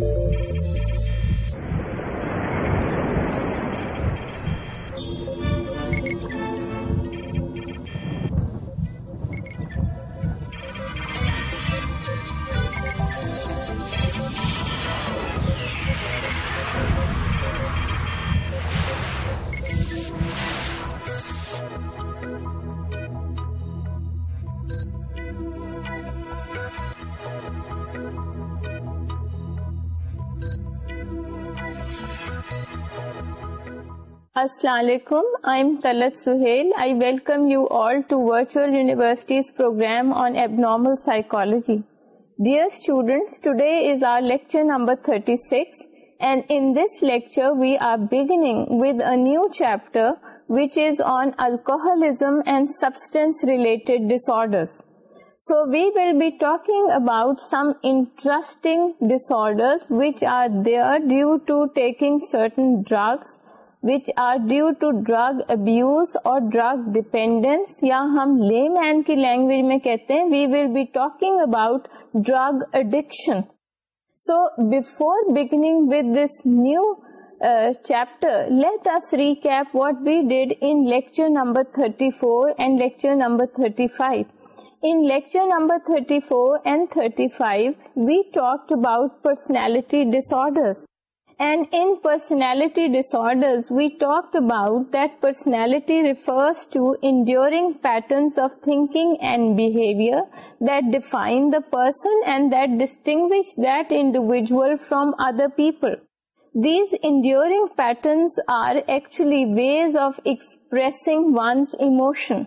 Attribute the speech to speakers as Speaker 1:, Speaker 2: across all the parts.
Speaker 1: Thank you. السلام علیکم I am Talat Sohail I welcome you all to virtual universities programme psychology dear is our lecture we آرگ whether which is on alcoholism and substance related disorder be talking about some interesting disorders which are there due to taking certain drugs which are due to drug abuse اور drug dependence یا ہم layman کی language میں کہتے ہیں so before beginning with new chapter late اِسپ what we did in lecture number thirty four and lecture number thirty five lecture number thirty four and thirty five we talk about personality disorder And in personality disorders, we talked about that personality refers to enduring patterns of thinking and behavior that define the person and that distinguish that individual from other people. These enduring patterns are actually ways of expressing one's emotion.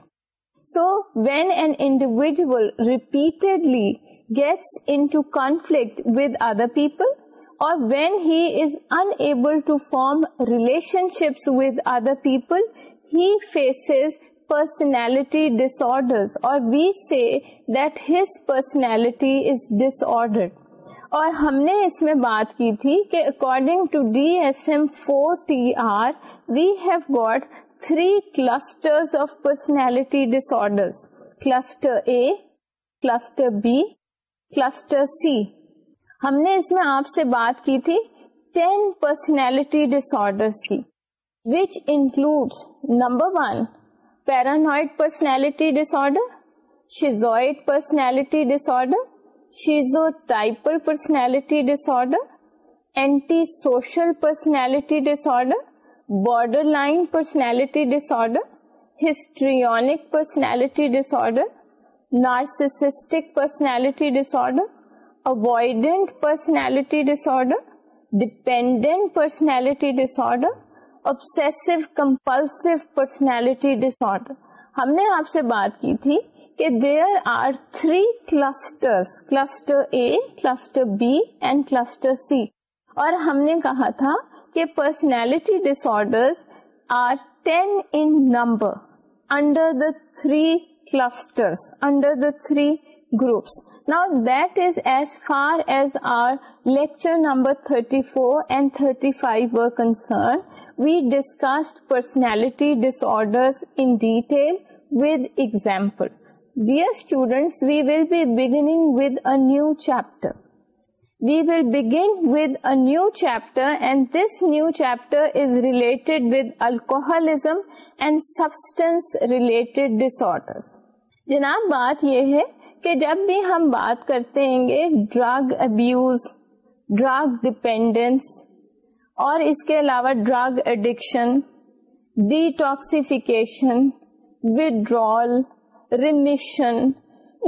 Speaker 1: So, when an individual repeatedly gets into conflict with other people, اور when he is to form relationships with other people he faces personality disorder اور we see that his personality is ڈس اور ہم نے اس میں بات کی تھی کہ according to D S M four T R we have got three cluster of personality disorder cluster A cluster B cluster C ہم نے اس میں آپ سے بات کی تھی ten personality disorder number one paranoid personality disorder schizoid personality dis disorder شیزو personality order anti social personality disorder borderline personality disorder histrionic personality disorder narcissistic personality disorder avoidant personality disorder, dependent personality disorder, obsessive compulsive personality disorder. ہم نے آپ سے بات کی تھی کہ there are three clusters cluster A cluster B and cluster C اور ہم نے کہا تھا کہ personality disorder are ten in number under the three clusters under the three groups not this as far as our lecture number thirty four and we discuss personality dish ordering chapter and this new chapter is related with alcohol and substance related disorder جناب بات یہ ہے کہ جب بھی ہم بات کرتے ہیں گے ڈرگ ابیوز ڈرگ ڈپینڈینس اور اس کے علاوہ ڈرگ اڈکشن ڈی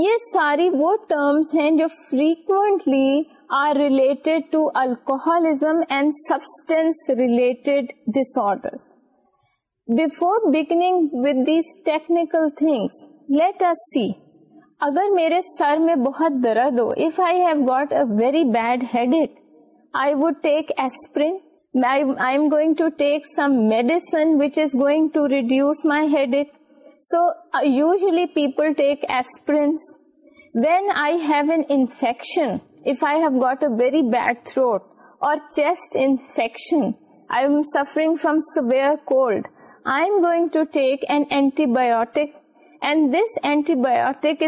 Speaker 1: یہ ساری وہ ٹرمس ہیں جو frequently are related to alcoholism and substance related disorder before beginning with these technical things let us see اگر میرے سر میں بہت درد ہو if I have got a very bad head I would take going to reduce my head so usually people ٹیکرنس وی I have infection bad throat اور chest infection I suffering from س where cold I am going to take an antibiotic and this antibiotic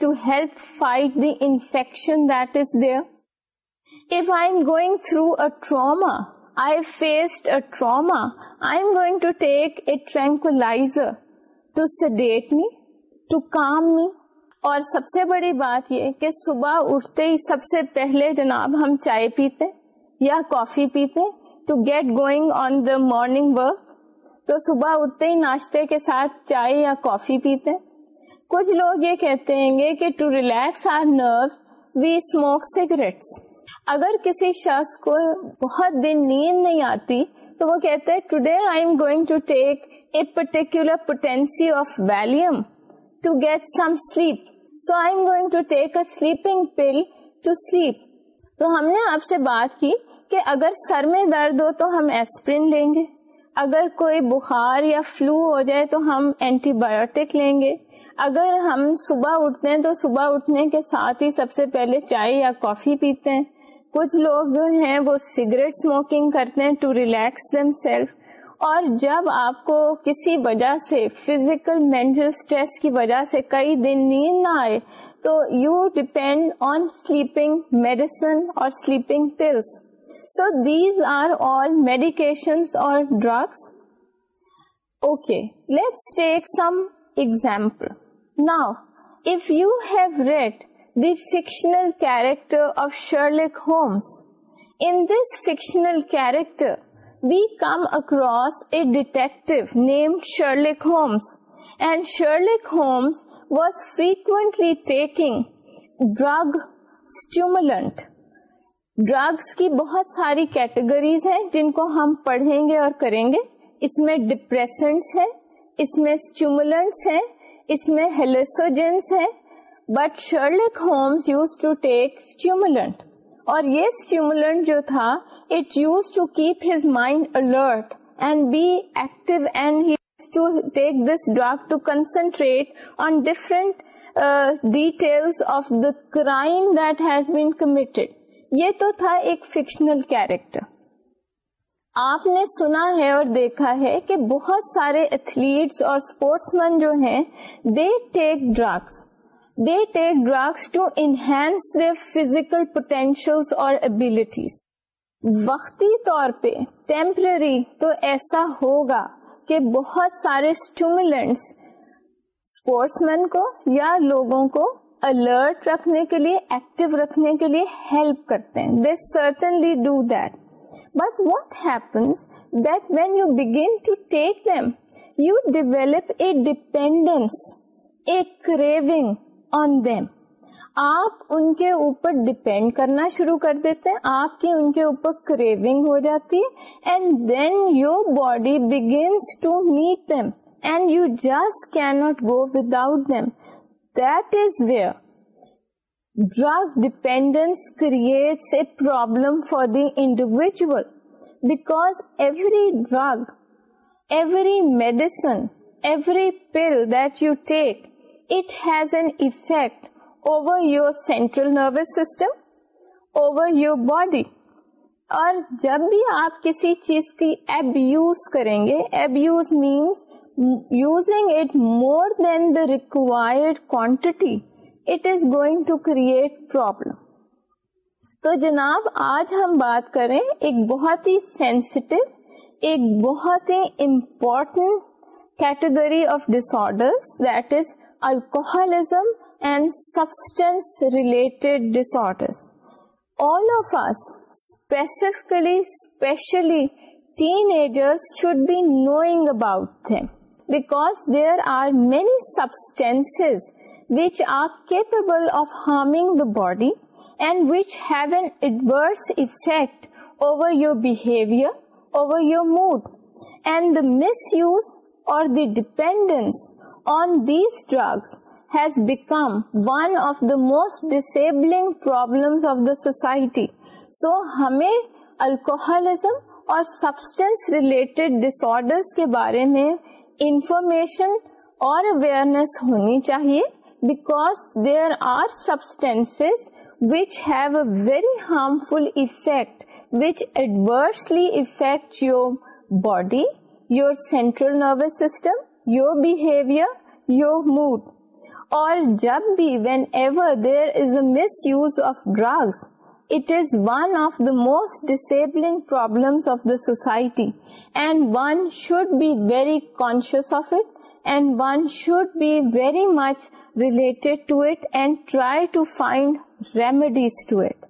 Speaker 1: to help fight دیشنگ تھروا ٹرماگ to take a ٹرانکلائزر to sedate me to calm me اور سب سے بڑی بات یہ کہ صبح اٹھتے ہی سب سے پہلے جناب ہم چائے پیتے یا کافی پیتے to get going on the morning work تو صبح اٹھتے ہی ناشتے کے ساتھ چائے یا کافی پیتے کچھ لوگ یہ کہتے ہیں کہ to relax are we smoke cigarettes اگر کسی شخص کو بہت دن نیند نہیں آتی تو وہ کہتے I am going to take a particular potency of Valium to get some sleep so I am going to take a sleeping pill to sleep تو ہم نے آپ سے بات کی کہ اگر سر میں درد ہو تو ہم ایسپرین لیں گے اگر کوئی بخار یا فلو ہو جائے تو ہم اینٹی بایوٹک لیں گے اگر ہم صبح اٹھتے ہیں تو صبح اٹھنے کے ساتھ ہی سب سے پہلے چائے یا کافی پیتے ہیں کچھ لوگ جو ہیں وہ سگریٹ اسموکنگ کرتے ہیں ٹو ریلیکس دم سیلف اور جب آپ کو کسی وجہ سے فزیکل مینٹل اسٹریس کی وجہ سے کئی دن نیند نہ آئے تو you depend on sleeping medicine اور sleeping pills So these are all medications or drugs. Okay, let's take some example. Now, if you have read the fictional character of Sherlock Holmes, in this fictional character, we come across a detective named Sherlock Holmes. And Sherlock Holmes was frequently taking drug stimulant drugs کی بہت ساری categories ہیں جن کو ہم پڑھیں گے اور کریں گے اس میں ڈپریسنٹس ہیں اس میں اسٹیمولنٹس ہے اس میں but Sherlock Holmes use to take stimulant اور یہ اسٹیمولنٹ جو تھا it use to keep his mind alert and be active and he to take this drug to concentrate on different details of the crime that has been یہ تو تھا ایک fictional character آپ نے سنا ہے اور دیکھا ہے کہ بہت سارے ایتھلیٹس اور اسپورٹس مین جو ہیں they they take take drugs drugs to enhance physical potential اور ابیلیٹیز وقتی طور پہ ٹیمپرری تو ایسا ہوگا کہ بہت سارے اسٹومول اسپورٹس مین کو یا لوگوں کو الرٹ رکھنے کے لیے ایکٹیو رکھنے کے لیے ہیلپ کرتے but dependence a craving a craving آپ ان کے اوپر ڈیپینڈ کرنا شروع کر دیتے ہیں آپ کی ان کے اوپر کریونگ ہو جاتی ہے drug dependence creates a problem for the individual because every drug every medicine every pill that you take it has an effect over your central nervous system over your body اور جب بھی آپ کسی چیز کی ایبیوز کریں گے abuse means using it more than the required quantity it is going to create problem تو جناب آج ہم بات کریں ایک بہت ہی سینسٹیو ایک بہت ہی important category of disorders that is alcoholism and substance related disorder all of us specifically specially teacher should be knowing about thing because there are many substance which are capable of harming the body mood and the misuse اور dependence on these drugs become one of the most disabling problem of the society so ہمیں alcoholism اور substance related ڈس order کے بارے میں information اور awareness ہونی چاہیے because there are substance which have a very harmful effect which adversely affect your body your central nervous system your behaviour your mood اور جب بھی whenever there is a misuse of drugs it is one of the most disabling problem of the society and one should be very conscious of it and one should be very much relate to it and try to find remedies to it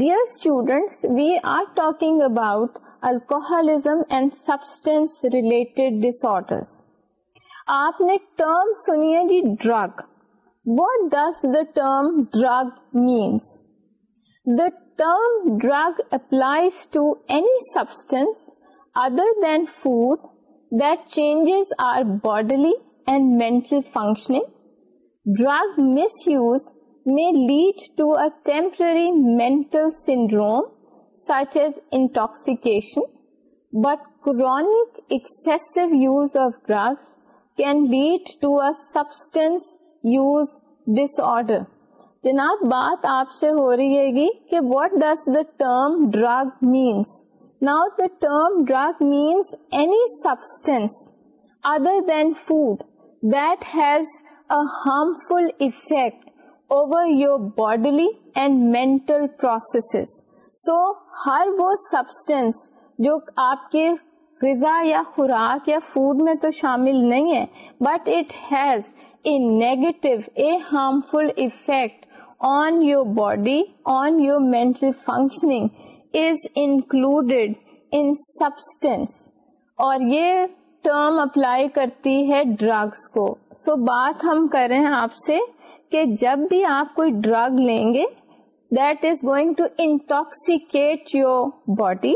Speaker 1: dear students we are talking about alcoholism and substance related disorder آپ نے term سنی drug what does the term drug means term drug applies to any substance other than food that changes are bodily and میں functioning میں lead to a temporary میں syndrome intoxication but chronic x use disorder جناب بات آپ سے ہو رہی ہے گی کہ what does the term drug means now the term drug means any substance other than food that has a harmful effect over your bodily and mental processes so ہر وہ سبسٹینس جو آپ کے غذا یا خوراک یا فوڈ میں تو شامل نہیں ہے but it has a negative a harmful effect on your body on your میں functioning is included in substance اور یہ ٹرم اپلائی کرتی ہے ڈرگس کو سو بات ہم کر رہے ہیں آپ سے کہ جب بھی آپ کوئی ڈرگ لیں گے that is going to intoxicate your body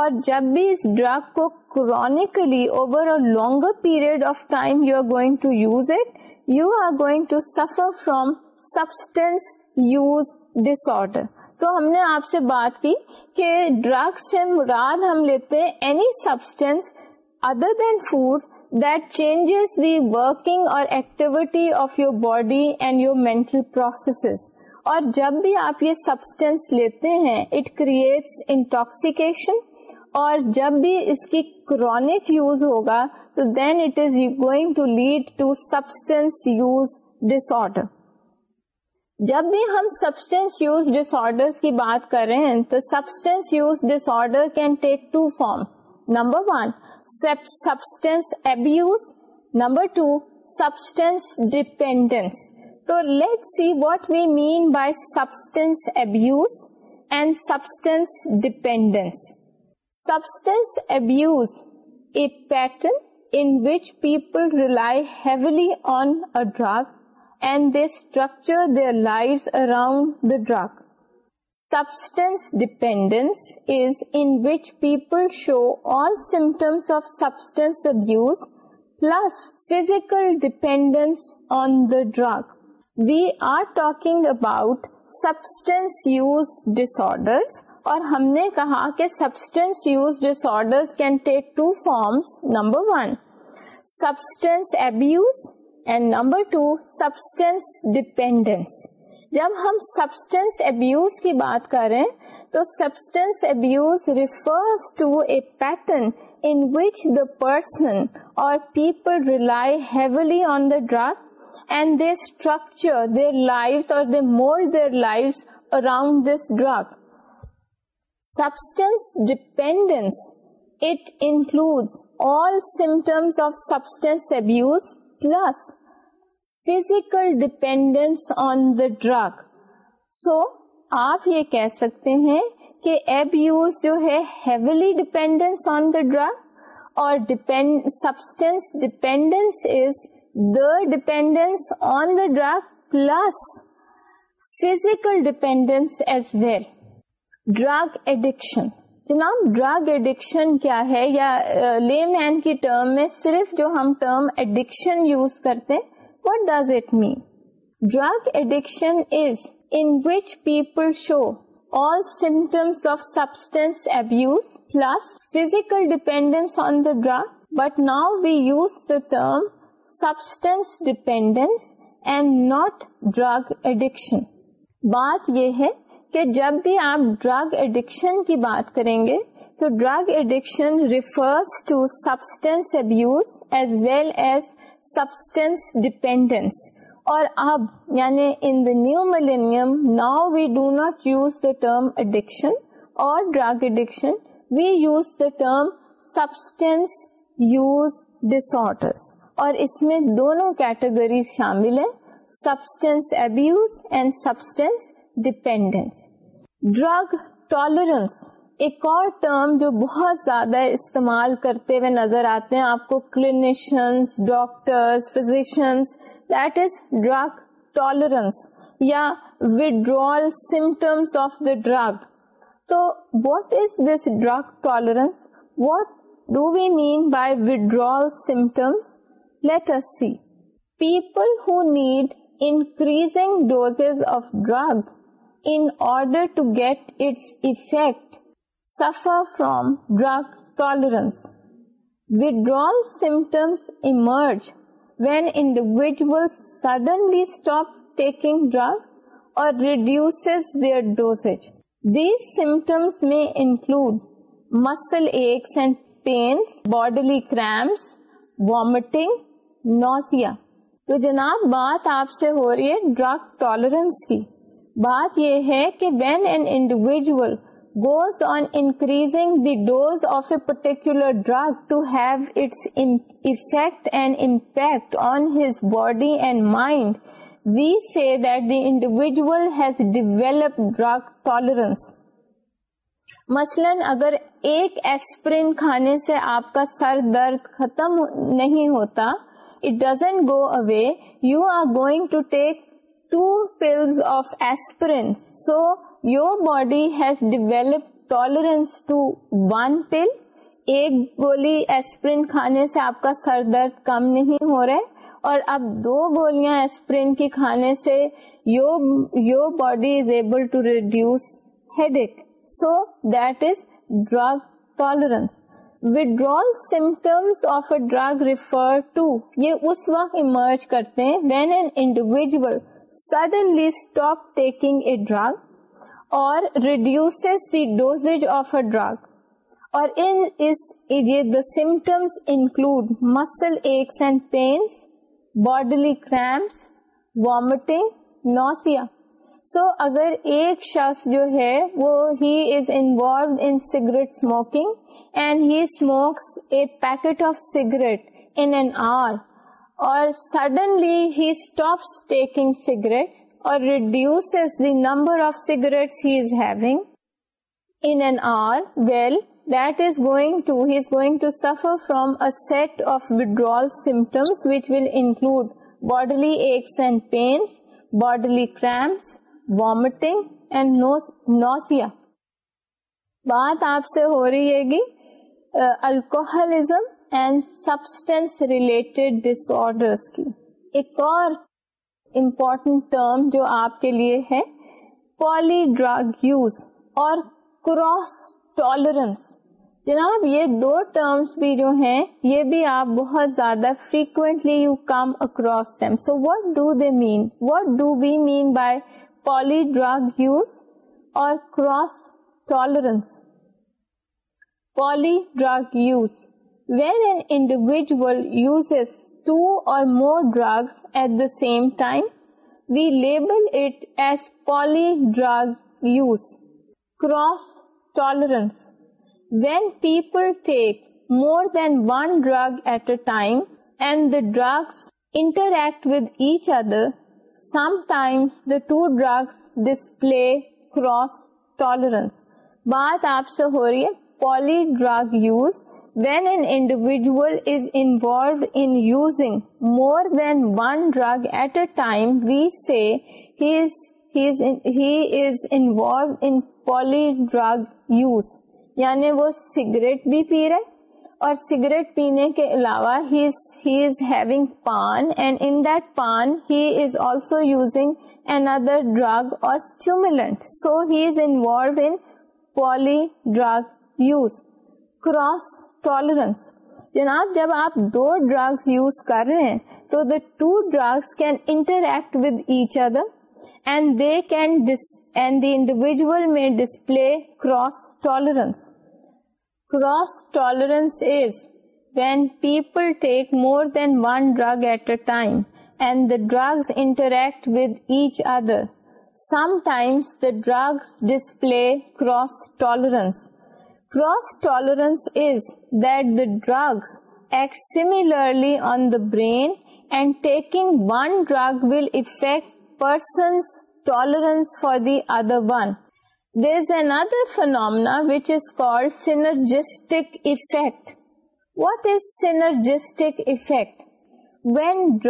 Speaker 1: اور جب بھی اس ڈرگ کو over a longer period of time you are going to use it you are going to suffer from substance use disorder تو ہم نے آپ سے بات کی کہ ڈرگس سے مراد ہم لیتے any substance other than food that changes the working اور activity of your body and your mental processes اور جب بھی آپ یہ سبسٹینس لیتے ہیں اٹ کریٹس انٹاکسیکیشن اور جب بھی اس کی کرونک یوز ہوگا تو then it is you going to lead to substance use disorder جب بھی ہم سبسٹینس یوز ڈس آرڈر کی بات کر رہے ہیں تو substance use disorder can take two form number one substance abuse number two substance dependence تو let see what we mean by substance abuse and substance dependence substance abuse a pattern in which people rely heavily on a drug drug substance dependence we are talking about substance use disorders اور ہم نے کہا کہ substance use disorder two forms number one substance abuse number two substance dependence جب ہم substance abuse کی بات کریں تو substance abuse refers to a pattern pattern the person or people ریلائیولی drug and this structure their life or mold their life around this drug substance dependence it include all symptoms of substance abuse plus physical dependence on the drug so آپ یہ کہہ سکتے ہیں کہ abuse جو ہے heavily dependence on the drug اور substance is the dependence on the drug plus physical dependence as well drug addiction جناب ڈرگ ایڈکشن کیا ہے یا لے مین کی ٹرم میں صرف جو ہم ٹرم ایڈکشن یوز کرتے what does it mean drug addiction is in which people show all symptoms of substance abuse plus physical dependence on the drug but now we use the term substance dependence and not drug addiction بات یہ ہے کہ جب بھی آپ drug addiction کی بات کریں گے تو drug addiction refers to substance abuse as well as substance dependence اور اب یعنی in the new millennium now we do not use the term addiction اور drug addiction we use the term substance use ڈس اور اس میں دونوں categories شامل ہیں substance abuse and substance dependence drug tolerance ایک اور ٹرم جو بہت زیادہ استعمال کرتے ہوئے نظر آتے ہیں آپ کو clinicians doctors of the drug تو what is this drug tolerance what do we mean by symptoms وڈرس C people who need increasing doses of drug in order to get its effect suffer from drug ٹالٹمس suddenly reduce dose دیمٹمس میں include muscle aches and pains bodily cramps vomiting nausea تو جناب بات آپ سے ہو رہی ہے ڈرگ ٹالرنس کی بات یہ ہے کہ انڈیویژل ڈیویلپ ڈرگ ٹالرنس مثلاً اگر ایک ایسپرین کھانے سے آپ کا سر درد ختم نہیں ہوتا it doesn't go away you are going to take to pull of sprint so your body سے آپ کا سر درد کم نہیں ہو رہا ہے اور سڈنگ body کرمٹنگ نوسیاٹ smoking and he smokes a packet of cigarette اور سڈنلی ہی ٹیکنگ سیگریٹ اور reduce the number of cigarette well that is going to he is going to suffer from set of symptoms will include bodily aches and pains bodily cramps vomiting and nausea بات آپ سے ہو رہی ہے گی alcoholism and substance related ڈس کی ایک اور امپورٹینٹ ٹرم جو آپ کے لیے ہے پالی ڈرگ یوز اور کراس ٹالرنس جناب یہ دو ٹرمس بھی جو ہیں یہ بھی آپ بہت زیادہ frequently you come across so what do they mean what do we mean by poly drug use اور cross tolerance poly drug use where an individual uses two or more drug at the same time we label it as poly drug use cross tolerance when people take more than one drug at a time and the drug interact with each others the two drugs display cross tolerance بات آپ سے ہو رہی ہے poly drug use when an individual more than we cell پالی ڈر یعنی وہ cigarette بھی پی رہے اور سگریٹ پینے کے علاوہ پان اینڈ پان he is also using another drug اور ٹالرنس جناب جب آپ دو ڈرگس یوز کر رہے ہیں تو the two drugs can interact with each other and they can and the individual میں display cross tolerance cross tolerance is when people take more than one drug at a time and the drugs interact with each other sometimes the drugs display cross tolerance Gross tolerance is that the drugs act similarly on the brain, and taking one drug will affect person's tolerance for the other one. There is another phenomena which is called synergistic effect. What is synergistic effect? When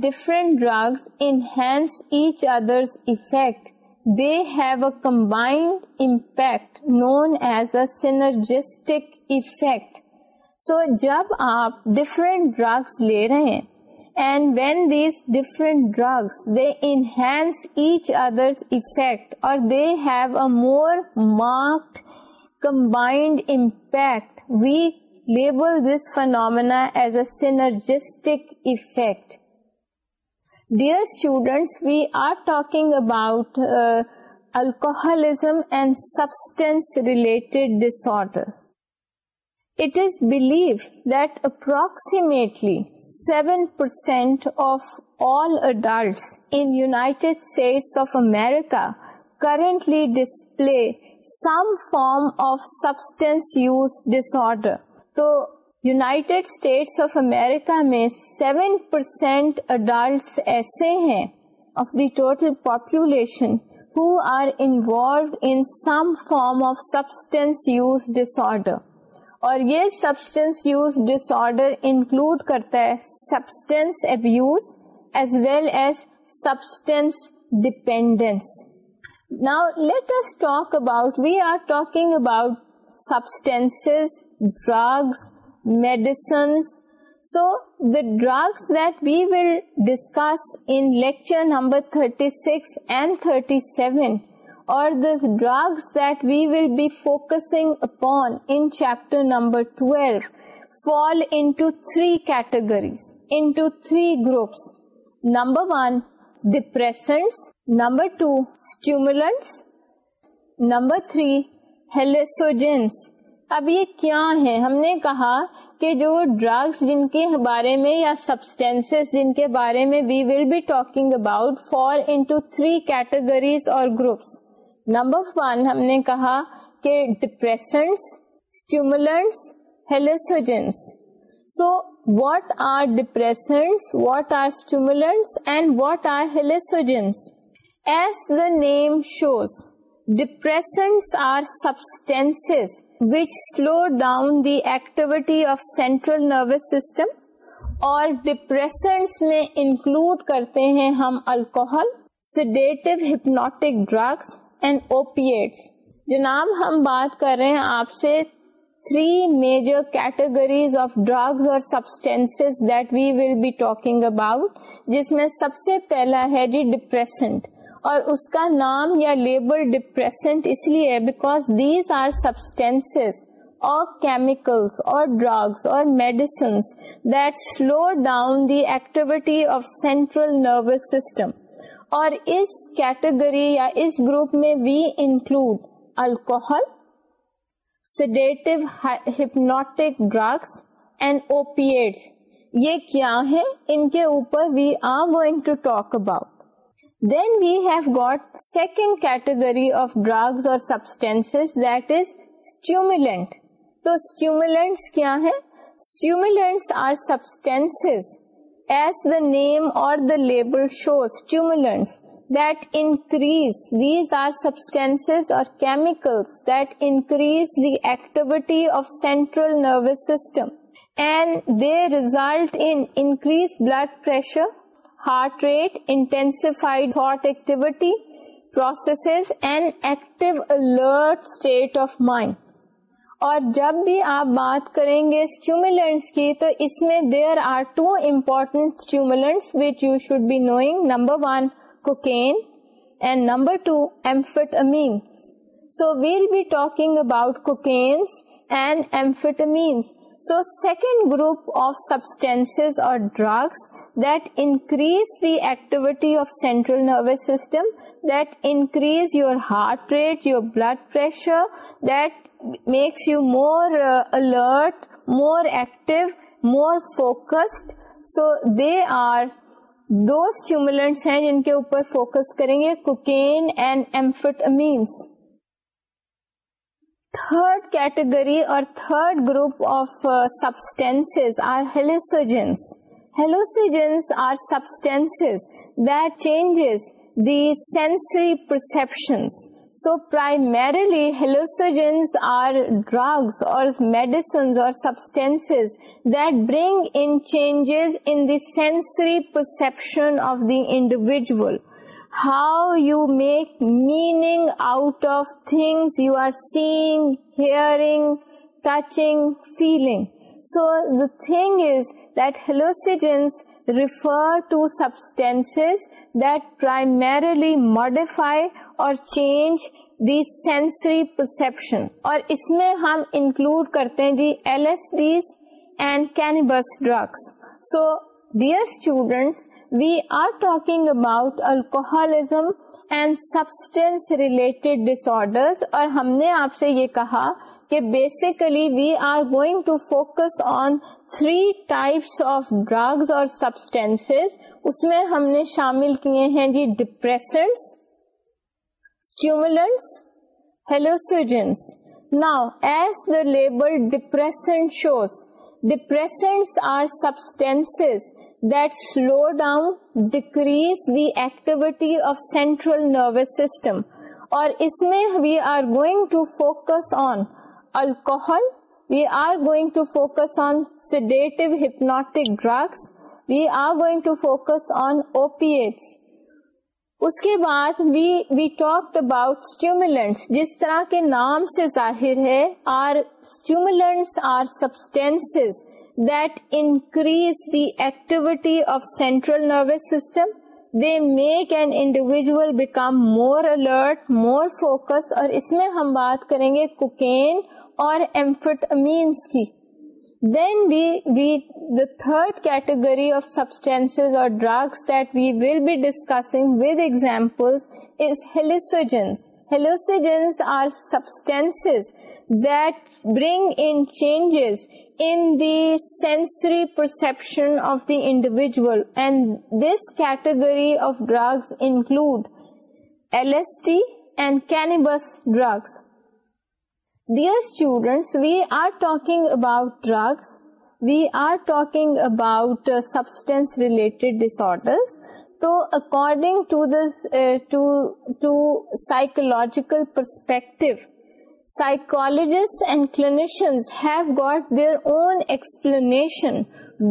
Speaker 1: different drugs enhance each other's effect, enhance each other's effect اور they have اور marked combined impact we label this phenomena as a synergistic effect Dear students, we are talking about uh, alcoholism and substance-related disorders. It is believed that approximately 7% of all adults in United States of America currently display some form of substance use disorder. So United States of America میں seven percent adults ایسے ہیں of the total population who یہ substance use disorder include کرتا ہے substance abuse as well as substance dependence now let's talk about we are talking about substance drugs medicines so داگسر number thirty six thirty seven upon twelve fall into categories groups number one depressants number two stimulants number three hallucinogens اب یہ کیا ہے ہم نے کہا کہ جو ڈرگس جن کے بارے میں یا سبسٹینس جن کے بارے میں we will be talking about four into three categories اور گروپس نمبر ون ہم نے کہا کہ depressants hallucinogens so what are depressants what are stimulants and what are hallucinogens as the name shows depressants are substance which slow down the activity of central nervous system اور include کرتے ہیں ہم alcohol sedative hypnotic drugs and opiate جناب ہم بات کر رہے ہیں آپ سے three major categories of drugs اور substance that we will be talking about جس میں سب سے پہلا ہے جی ڈپریسنٹ اور اس کا نام یا لیبر ڈپریسنٹ اس لیے ہے because these are substance chemical اور ڈرگس اور medicines that slow down the activity of central nervous system اور اس کیٹیگری یا اس گروپ میں we include alcohol sedative hypnotic drugs and opiate یہ کیا ہے ان کے اوپر we are to talk about then we've got second category of drugs کیا ہیں انکریز دیز آر سبسٹینس اور activity of central nervous system and they result increase blood pressure heart rate intensified heart activity process and active alert state of mind اور جب بھی آپ بات کریں گے اسٹیومولنٹس کی تو اس میں there are two important stimulants which you should be knowing number one cocaine and number two amphetamine amphetamine so we'll be talking about cocaines and amphetamines so second group of substance اور drugs that increase the activity of central nervous system that increase your heart rate your blood pressure that makes you more alert more active more focused so they are دو stimulant ہیں جن کے اوپر focus کریں گے cocaine and amphetamines Third category or third group of uh, substances are hallucinogens. Hallucinogens are substances that changes the sensory perceptions. So primarily hallucinogens are drugs or medicines or substances that bring in changes in the sensory perception of the individual. How make meaning out of thing you are seeing hearing touching feeling so the thing is that ہیلوسیز that primarily modified اور change the sensory perception اور اس میں ہم include کرتے ہیں so dear students we are talking about alcoholism and substance related disorder اور ہم نے آپ سے یہ کہا کہ basically we are going to focus on three types of drugs اور سبسٹینس اس میں ہم نے شامل کیے ہیں جی ڈپریسنسمول ہیلوس now as this shows depressants are substance activity of central nervous system اور اس میں اس کے بعد اباؤٹ اسٹیومولینٹ جس طرح کے نام سے ظاہر ہے are stimulants are substance activity of central nervous system they make an individual become more alert more focus اور اس میں ہم بات کریں گے کوکین اور then the third category of substance اور drugs that we will be discussing with example is hallucinogens Hallucinogens are substances that bring in changes in the sensory perception of the individual, and this category of drugs include LSD and cannabis drugs. Dear students, we are talking about drugs. We are talking about uh, substance related disorders. تو according to this two psychological perspective psychologist their own explanation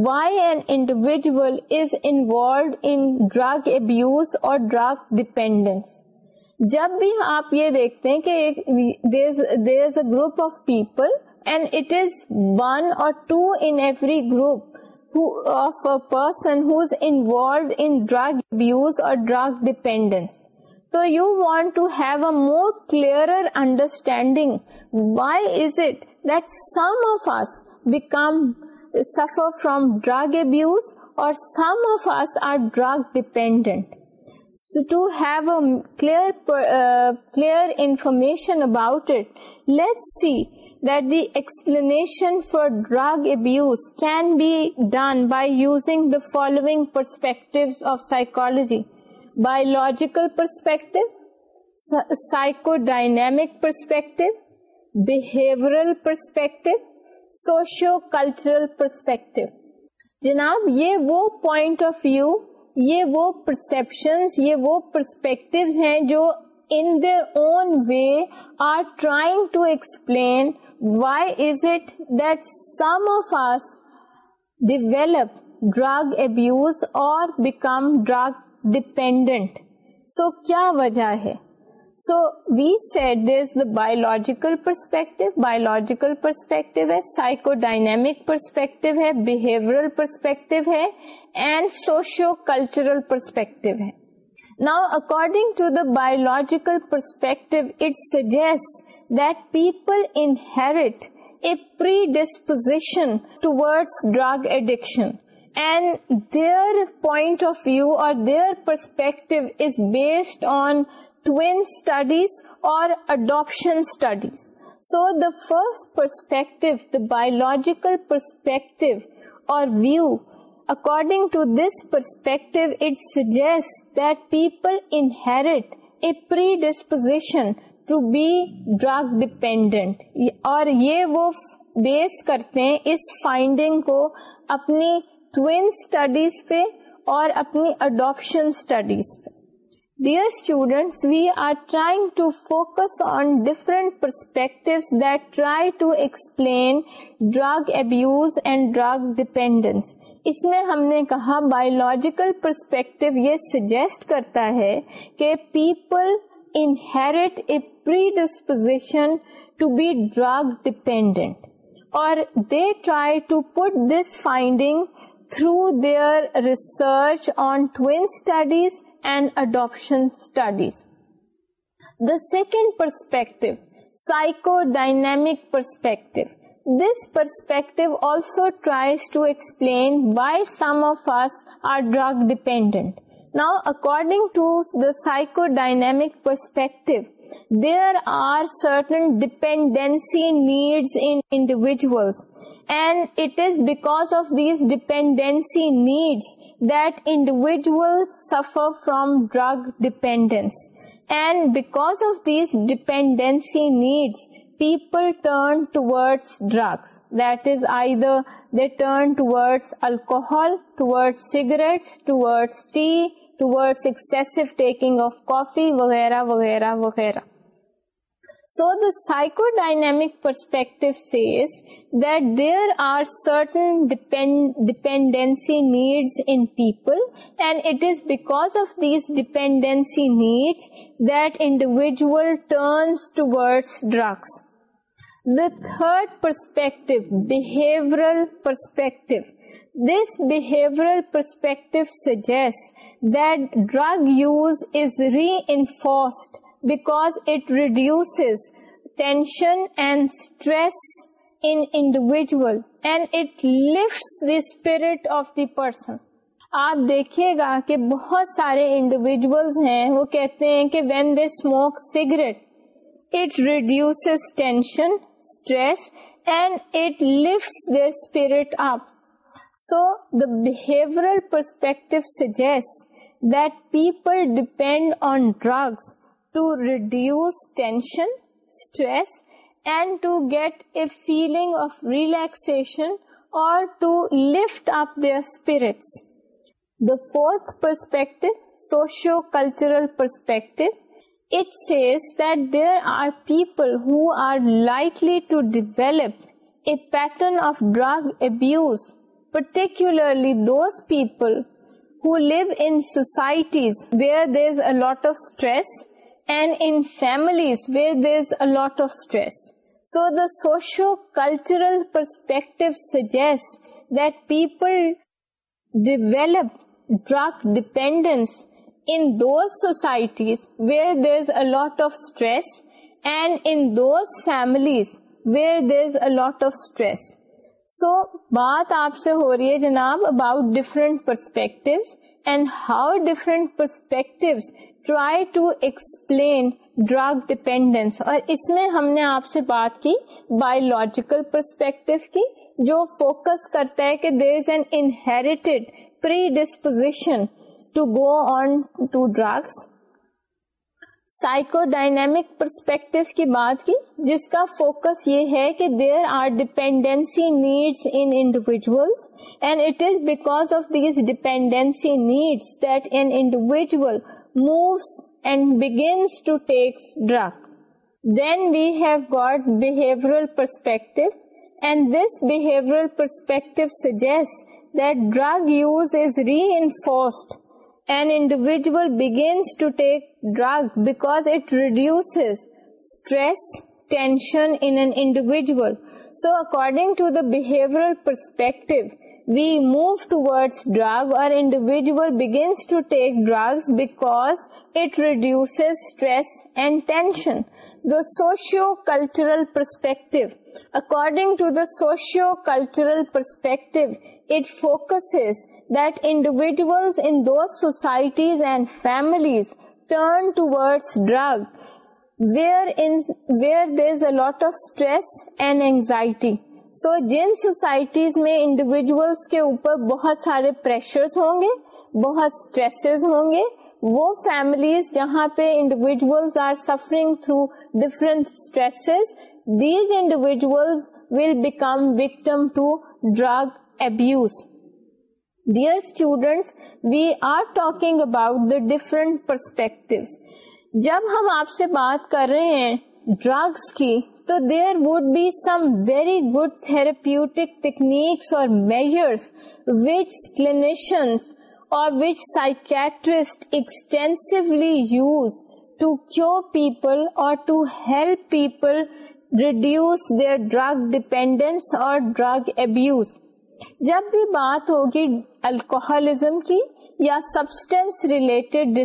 Speaker 1: why an individual is involved in drug abuse اور drug dependence جب بھی آپ یہ دیکھتے ہیں کہ there is a group of people and it is one or two in every group پرسنوالڈنس تو you want to have a more clear understanding why is it some of are become suffer from drug abuse اور to have الیئر clear information about it let see explanation for drug can be done using the following perspective of psychology biological perspective psychodynamic perspective behavioural perspective socio cultural perspective جناب یہ وہ point of view یہ وہ perception یہ وہ perspective ہیں جو in their own way are trying to explain why is it that some of us develop drug abuse اور بیکم ڈرگ ڈپینڈنٹ سو کیا وجہ ہے so we set this the biological perspective biological perspective ہے psychodynamic perspective ہے behavioural perspective ہے and socio cultural perspective ہے نا according to دایولشن their point of view اور so the first perspective the biological perspective اور view according to this perspective it is people inherit a predisposition to be drug dependent اور یہ وہ بیس کرتے ہیں اس finding کو اپنی ٹوین اسٹڈیز پہ اور اپنی اڈاپشن اسٹڈیز پہ Dear students, we are trying to focus on different perspectives that try to explain drug abuse and drug dependence. اس میں ہم نے کہا بایولوجیکل پرسپیکٹو یہ سجیسٹ کرتا ہے کہ people inherit a predisposition to be drug dependent اور they try to put this finding through their research on twin studies and adoption studies. The second perspective, psychodynamic perspective. This perspective also tries to explain why some of us are drug dependent. Now, according to the psychodynamic perspective, see need that individual suffer from drug dependence and because of these dependency needs people turn toward drugs that is either turn towards alcohol cigarette toward tea وغیرہ وغیرہ وغیرہ so داکو ڈائنک perspective their dependency needs in people and it is because of these dependency need that individual turns toward drugs third perspective behaviour perspective this is reinforced suggest that reduces ری and stress reduce tension and stress lifts the spirit of the person آپ دیکھیے گا کہ بہت سارے individual ہیں وہ کہتے ہیں کہ when they smoke cigarette it reduce tension stress and it lift spirit up So the behavioral perspective suggests that people depend on drugs to reduce tension, stress, and to get a feeling of relaxation or to lift up their spirits. The fourth perspective, socio-cultural perspective, it says that there are people who are likely to develop a pattern of drug abuse particularly those people who live in societies where there's a lot of stress and in families where there's a lot of stress. So the socio-cultural perspective suggests that people develop drug dependence in those societies where there's a lot of stress and in those families where there's a lot of stress. So بات آپ سے ہو رہی ہے جناب about different perspective and how different perspective try to explain drug dependence اور اس میں ہم نے آپ سے بات کی بایولوجیکل پرسپیکٹو کی جو فوکس کرتا ہے کہ there is an inherited predisposition to go on to drugs psychodynamic perspective کی بات کی جس کا فوکس یہ ہے کہ there are dependency need individual moves and to take drug then we have got behavioural behavioural perspective perspective and this suggest that drug use is reinforced جل so according to داورل perspective we move toward drug individual begins to take drug back it reduce stress and tension the socio cultural perspective according to the socio cultural perspective it focus جلز ان دو societies and families turn toward where where there's a lot of stress and anxiety so جن societies میں individuals کے اوپر بہت سارے pressures ہوں گے بہت اسٹریسز ہوں گے وہ فیملیز جہاں پہ انڈیویژلس آر سفرنگ تھرو ڈفرینٹریز these individuals will become victim to drugs dear students we are talking about the different perspective جب ہم آپ سے بات کر رہے ہیں ڈرگس کی تو there would be some very good therapeutic techniques اور میجرس وچ کلینیشنس اور to help people reduce their drug dependence اور ڈرگ ابیوز جب بھی بات ہوگی الکوہلزم کی یا سبسٹینس ریلیٹڈ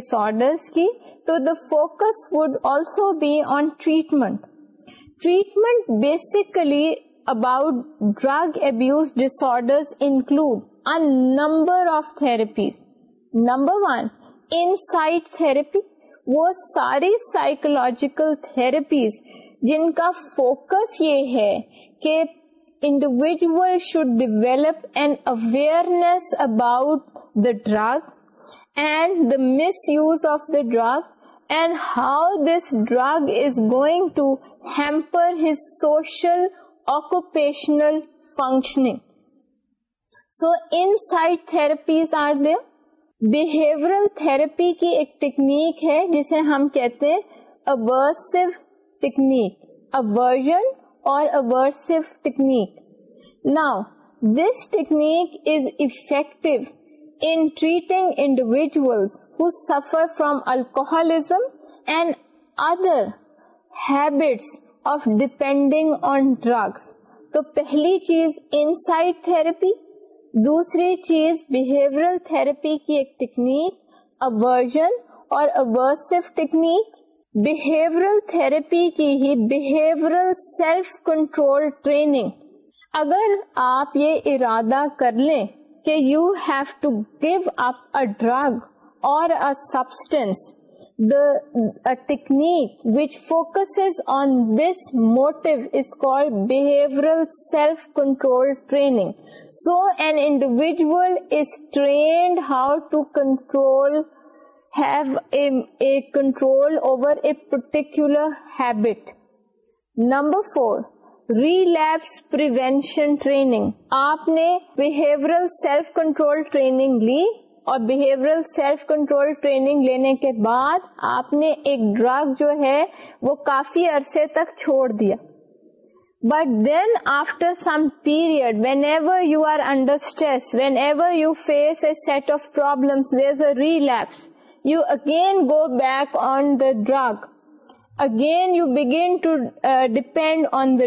Speaker 1: ڈس کی تو the focus would also be on treatment treatment basically about drug abuse dish disorders include a number of therapies number one insight therapy وہ ساری سائکولوجیکل تھراپیز جن کا فوکس یہ ہے کہ individual should develop and aware of the drug how this گوئنگلوپیشنل functioning so انپیز are دورل therapy کی ایک ٹیکنیک ہے جسے ہم کہتے ابرجن پہلی چیز انسائٹ تھراپی دوسری چیز بہیورل تھراپی کی ایک ٹیکنیک ابرجن اور بہیورل بہیورل تھراپی کی ہی سیلف کنٹرول ٹریننگ اگر آپ یہ ارادہ کر لیں کہ you have to give up drug اور substance which focus on this motto is call self control training so an individual is trained how to control پرٹیکولربٹ نمبر فور ری لیپس آپ نے لی اور لینے کے بعد آپ نے ایک ڈرگ جو ہے وہ کافی عرصے تک چھوڑ دیا but then after some period whenever you are under stress whenever you face a set of problems you again go back on the you training. On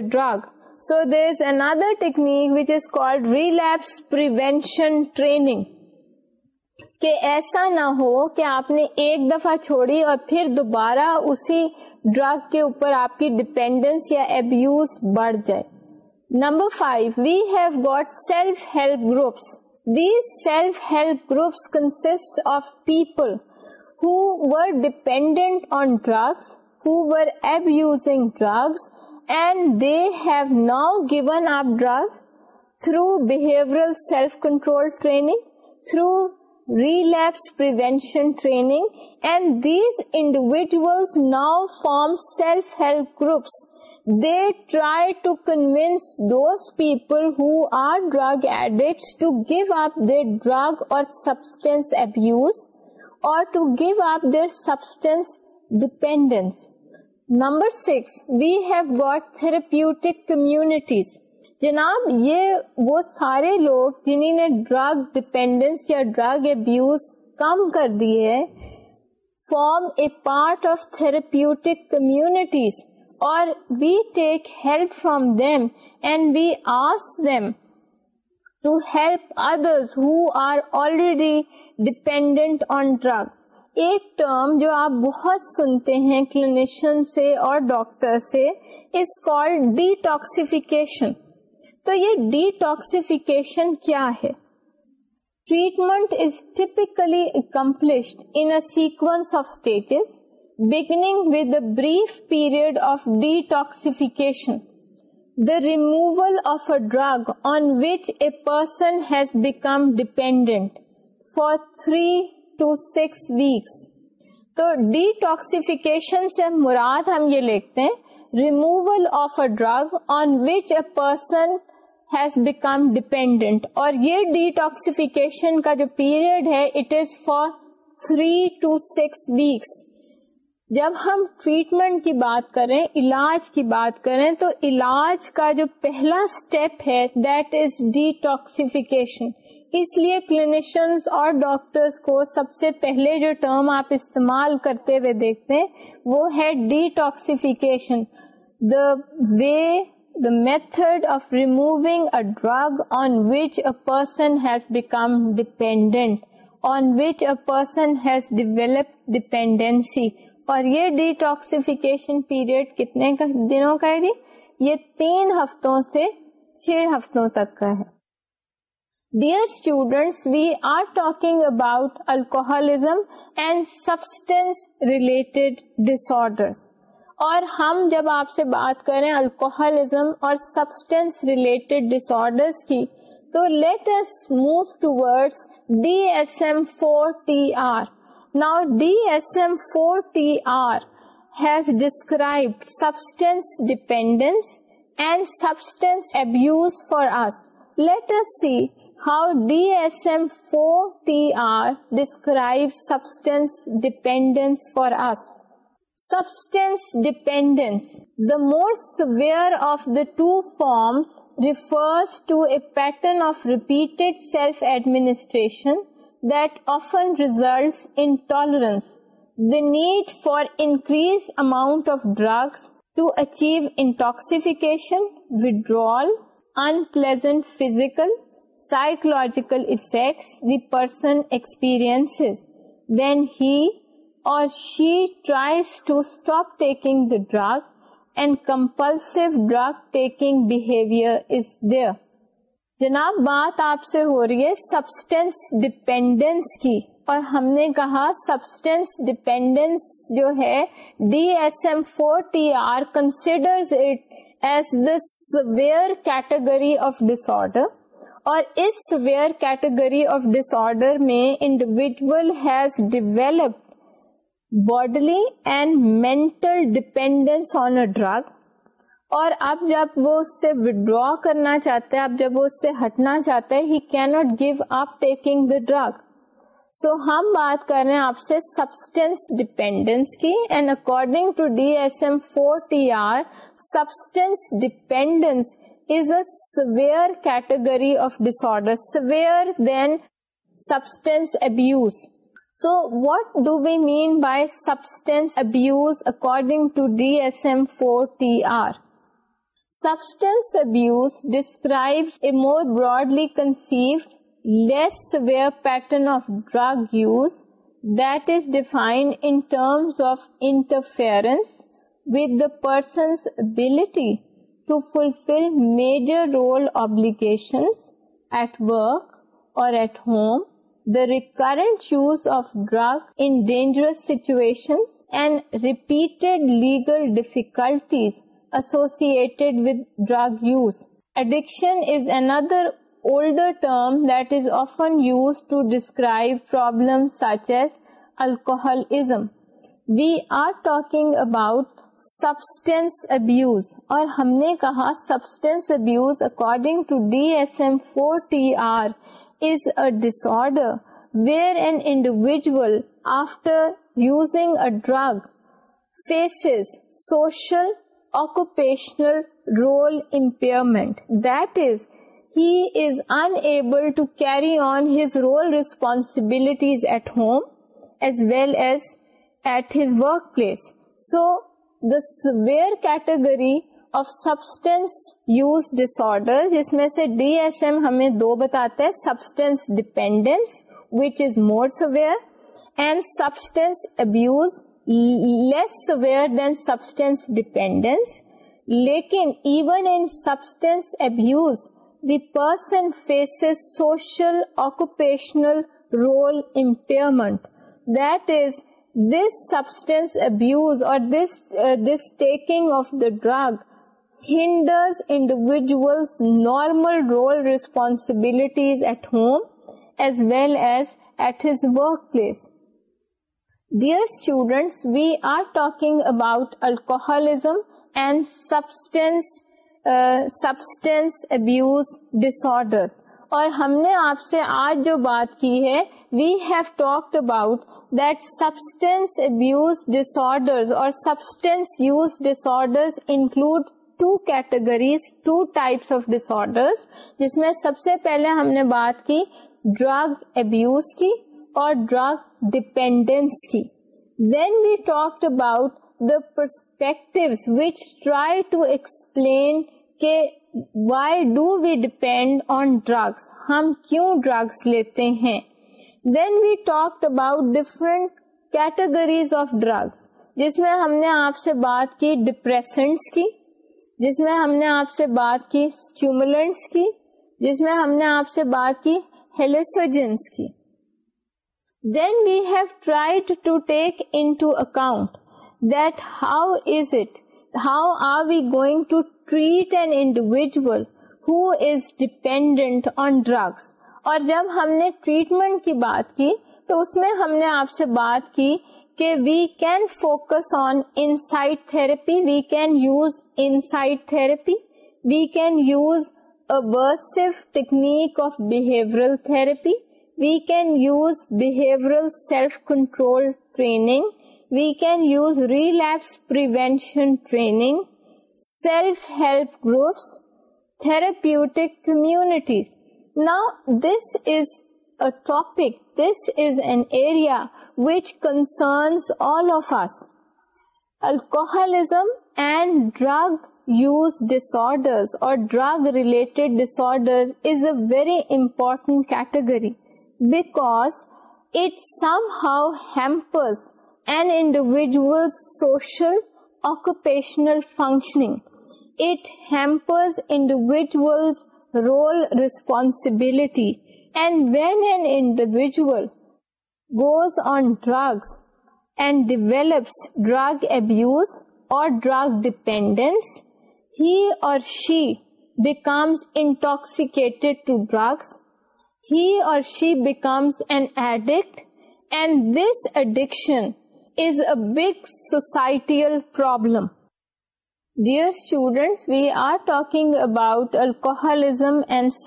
Speaker 1: the technique ہو کہ آپ نے ایک دفعہ چھوڑی اور پھر دوبارہ اسی ڈرگ کے اوپر آپ کی ڈپینڈینس یا ابیوز بڑھ جائے number five we have got self help groups these self help groups consist of people ڈیپسنگ دیو now given up drug تھروئرشن training these individual now form self help groups they try to convince those people who are give up drug substance or to give up their substance dependence. Number six, we have got therapeutic communities. جناب یہ وہ سارے لوگ جنہیں نے drug dependence یا drug abuse کم کر دی ہے form a part of therapeutic communities اور we take help from them and we ask them to help other hoodie dependent on drug ایک ٹرم جو آپ بہت سنتے ہیں کلینیشن سے اور ڈاکٹر سے از کال ڈی ٹاکسیفیکیشن تو یہ ڈی ٹاکسیفیکیشن کیا ہے treatment is typically accomplished in sequence of stages beginning with a brief period of detoxification the removal of a drug on which a person has become dependent for three to six weeks تو detoxification سے مراد ہم یہ لکھتے ہیں removal of a drug on which a person has become dependent اور یہ detoxification کا جو پیریڈ ہے it is for three to six weeks جب ہم ٹریٹمنٹ کی بات کریں علاج کی بات کریں تو علاج کا جو پہلا اسٹیپ ہے دیٹ از ڈیٹاکسیفیکیشن اس لیے کلینیشنز اور ڈاکٹرس کو سب سے پہلے جو ٹرم آپ استعمال کرتے ہوئے دیکھتے ہیں وہ ہے detoxification the way the method of removing a drug on person has become dependent on which a person has develop dependency اور یہ ڈی پیریڈ کتنے دنوں کا ہے جی یہ تین ہفتوں سے چھ ہفتوں تک کا ہے dear students we are talking about alcoholism and substance related disorders اور ہم جب آپ سے بات کریں الکوہلزم اور سبسٹینس ریلیٹڈ ڈس کی تو let's move to D S M four T R Now, DSM-4TR has described substance dependence and substance abuse for us. Let us see how DSM-4TR describes substance dependence for us. Substance dependence, the more severe of the two forms, refers to a pattern of repeated self-administration that often results in tolerance. The need for increased amount of drugs to achieve intoxication, withdrawal, unpleasant physical, psychological effects the person experiences. Then he or she tries to stop taking the drug, and compulsive drug taking behavior is there. جناب بات آپ سے ہو رہی ہے substance dependence کی اور ہم نے کہا سبسٹینس ڈیپینڈینس جو ہے D S M four T R consider category of order اور اس سویئر کیٹیگری آف آرڈر میں individual has develop bodily and mental dependence on a drug اور اب جب وہ اس سے وڈرا کرنا چاہتا ہے اب جب وہ اس سے ہٹنا چاہتا ہے he not give up taking the drug so ہم بات کر رہے ہیں آپ سے سبسٹینس ڈیپینڈینس کی and according to D S M four T R substance dependence is a severe category of disorder severe then substance abuse so what do we mean by substance abuse according to D S M four T R substance describe a more broadly conceived less patterned of interfere ability to fulfil major role obligations at work اور recurrent shows of drug in dangerous situation and repeated legal difficulties associated with drug use addiction is other old term that is often use to describe problem alcohol we are talk about substance abuse اور ہم نے کہا substance abuse according to D S M four T R is a disorder where an individual after using a drug face social occupational role impairment that is he is unable to carry on his role responsibilities at home as well as at his workplace so the severe category of substance use disorder جس میں سے D S M ہمیں دو بتاتے ہیں substance dependence which is more severe and substance abuse less severe than substance dependence لیکن even intense abuse وسن faces social occupational role impairment that is this substance abuse اور this taking of the drug hinders individual normal role responsibilities at home as well as at his workplace dear students we are talking about alcohol اور ہم نے آپ سے آج جو بات کی ہے we have talk about that substance abuse ڈسرٹینس use disorder include two categories two types of disorders جس میں سب سے پہلے ہم نے بات کی ڈرگ ابیوز کی آن ڈرگس ہم کیوں ڈرگس لیتے ہیں جس میں ہم نے آپ سے بات کی ڈپریسنٹس کی جس میں ہم نے آپ سے بات کی اسٹیومولنٹس کی جس میں ہم نے آپ سے بات کی ہیلسوجنس کی then is tried to take we that how it how are we is dependent on drugs اور جب ہم نے ٹریٹمنٹ کی بات کی تو اس میں ہم نے آپ سے بات کی کہ we can focus on insight therapy we can use insight therapy we can use aversive technique of behaviour therapy We can use behavioral self-control training. We can use relapse prevention training, self-help groups, therapeutic communities. Now, this is a topic, this is an area which concerns all of us. Alcoholism and drug use disorders or drug-related disorders is a very important category because it somehow hampers an individual's social, occupational functioning. It hampers individual's role responsibility. And when an individual goes on drugs and develops drug abuse or drug dependence, he or she becomes intoxicated to drugs اور she becomes an addict about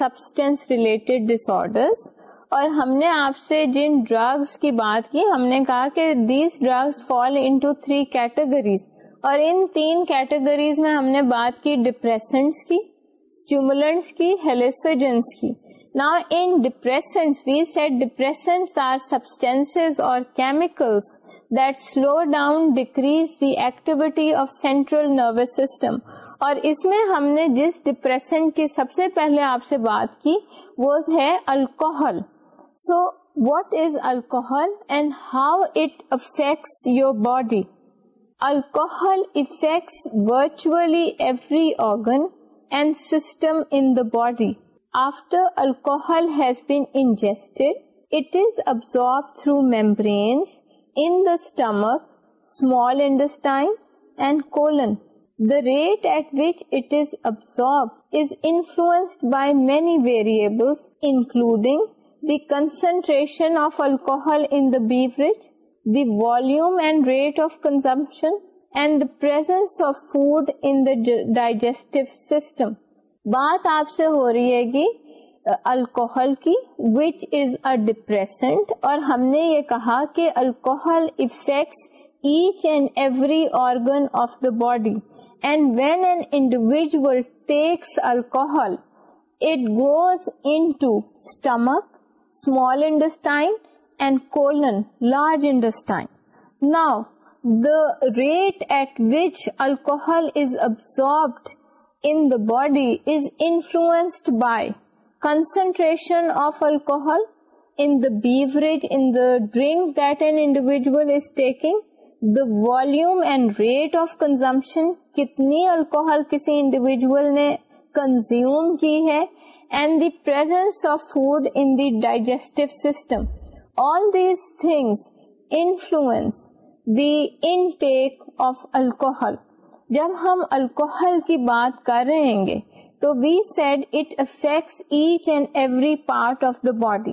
Speaker 1: substance related disorders اور ہم نے آپ سے جن drugs کی بات کی ہم نے کہا کہ these drugs fall into three categories اور ان تین کیٹیگریز میں ہم نے بات کی ڈپریسنٹس کی کی ہیلسوجنس کی Now in depressants, depressants we said are substances or chemicals that slow down, decrease the activity of central nervous system. اور اس میں ہم نے جس ڈپریشن کی سب سے پہلے آپ سے بات کی وہ ہے alcohol so what is alcohol and how it affects your body alcohol affects virtually every organ and system in the body after alcohol has been ingested, it is absorbed through membranes in the stomach, small intestine and colon. The rate at which it is absorbed is influenced by many variables including the concentration of alcohol in the beverage, the volume and rate of consumption and the presence of food in the digestive system. بات آپ سے ہو رہی ہے کہ alcohol کی which is a depressant اور ہم نے یہ کہا کہ alcohol affects each and every organ of the body and when an individual takes alcohol it goes into stomach small intestine and colon large intestine now the rate at which alcohol is absorbed body is influenced by concentration of alcohol the volume rate of consumption کتنی alcohol کسی individual نے consume کی ہے and the purse food in digest system all these things influence دیف alcohol جب ہم alcohol کی بات کر رہے ہیں گے تو we said it affects each and every part of the body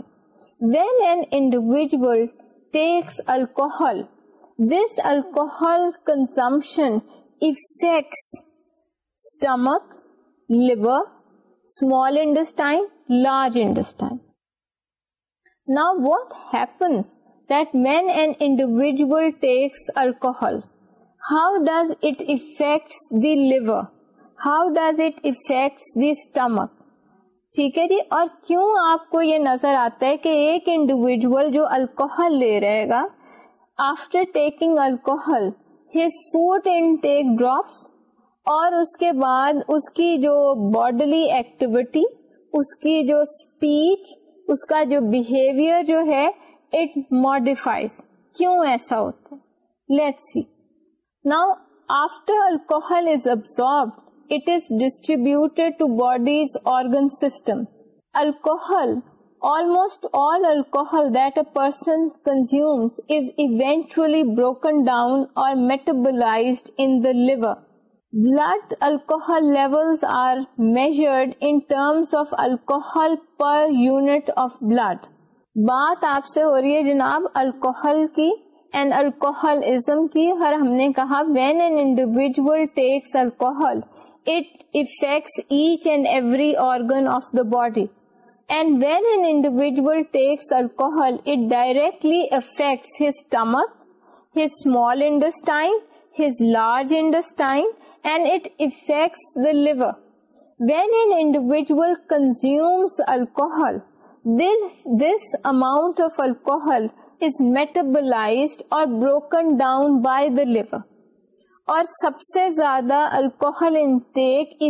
Speaker 1: when an individual takes alcohol this alcohol consumption affects stomach liver small intestine large intestine now what happens that when an individual takes alcohol how does it affects liver how does it affects the stomach ٹھیک ہے جی اور کیوں آپ کو یہ نظر آتا ہے کہ ایک انڈیویجل جو الکوہل لے رہے گا after taking alcohol his food drops اور اس کے بعد اس کی جو باڈلی ایکٹیویٹی اس کی جو اسپیچ اس کا جو بہیویئر جو ہے اٹ ماڈیفائز کیوں ایسا ہوتا ہے لیٹ سی نا الکوہل الکوہل پروکن ڈاؤن اور metabolize and alcohol level are measured in terms of alcohol per unit of blood بات آپ سے ہو رہی ہے جناب الکوحل کی اینڈ الکوہلزم کی ہر ہم نے کہا when an individual takes alcohol it affects each and every organ of the body and when an individual takes alcohol it directly affects his stomach his small intestine his large intestine and it affects the liver when an individual consumes alcohol This, this amount of alcohol میٹبلا broken down by the liver اور سب سے زیادہ alcohol انٹیکٹل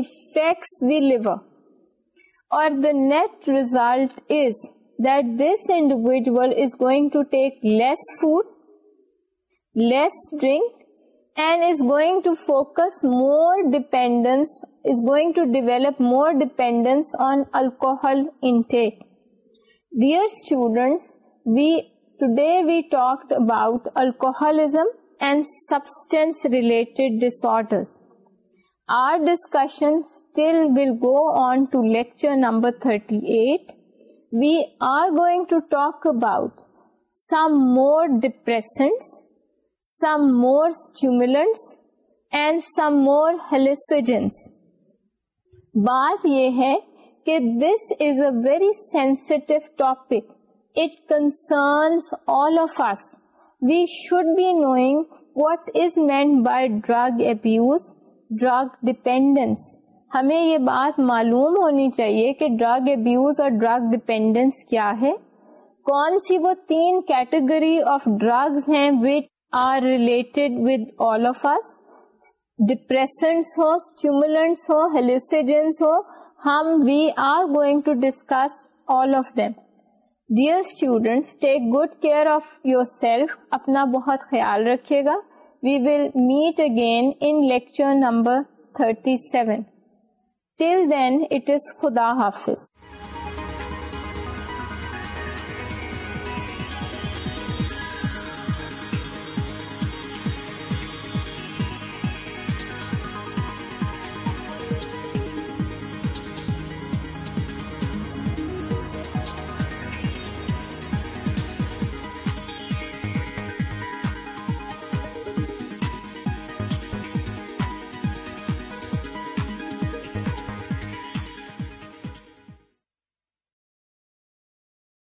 Speaker 1: drink and is going to focus more dependence going to develop more dependence alcohol intake dear students, we today we talk about alcoholism and substance related disorder our discussion number thirty eight we are going to talk about some more depression some more stimulants and some more ہی بات یہ ہے کہ this is a very sensitive topic it concerns all of us. We should be knowing what is meant by drug abuse, drug dependence. ہمیں یہ بات معلوم ہونی چاہیے کہ ڈرگ ابیوز اور ڈرگ ڈپینڈینس کیا ہے کون سی وہ تین کیٹیگری آف ڈرگز ہیں which are related with all of us depressants ہو اسٹیمولنٹس ہو ہیلوسیجنس ہو ہم we are going to discuss all of them dear students take good care of yourself اپنا بہت خیال رکھے گا we will meet again in lecture number 37 till then it is خدا حافظ